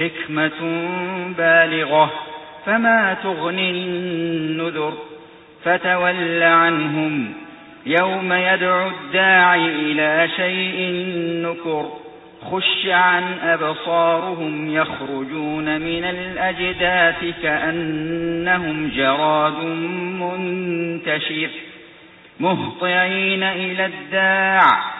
حكمة بالغة فما تغني النذر فتول عنهم يوم يدعو الداعي إلى شيء نكر خش عن أبصارهم يخرجون من الأجداث كأنهم جراد منتشر مهطعين إلى الداع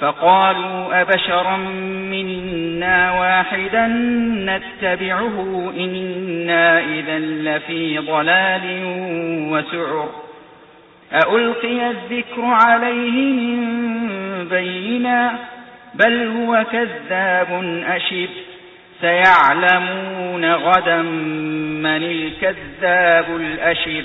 فقالوا أبشرا منا واحدا نتبعه إنا إذا لفي ضلال وسعر. ألقي الذكر عليه من بينا بل هو كذاب أشر سيعلمون غدا من الكذاب الأشر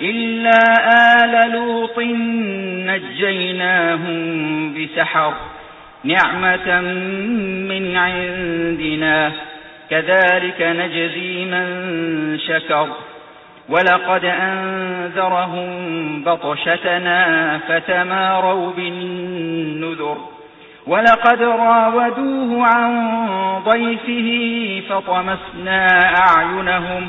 إلا آل لوط نجيناهم بسحر نعمة من عندنا كذلك نجزي من شكر ولقد أنذرهم بطشتنا فتماروا بالنذر ولقد راودوه عن ضيفه فطمسنا أعينهم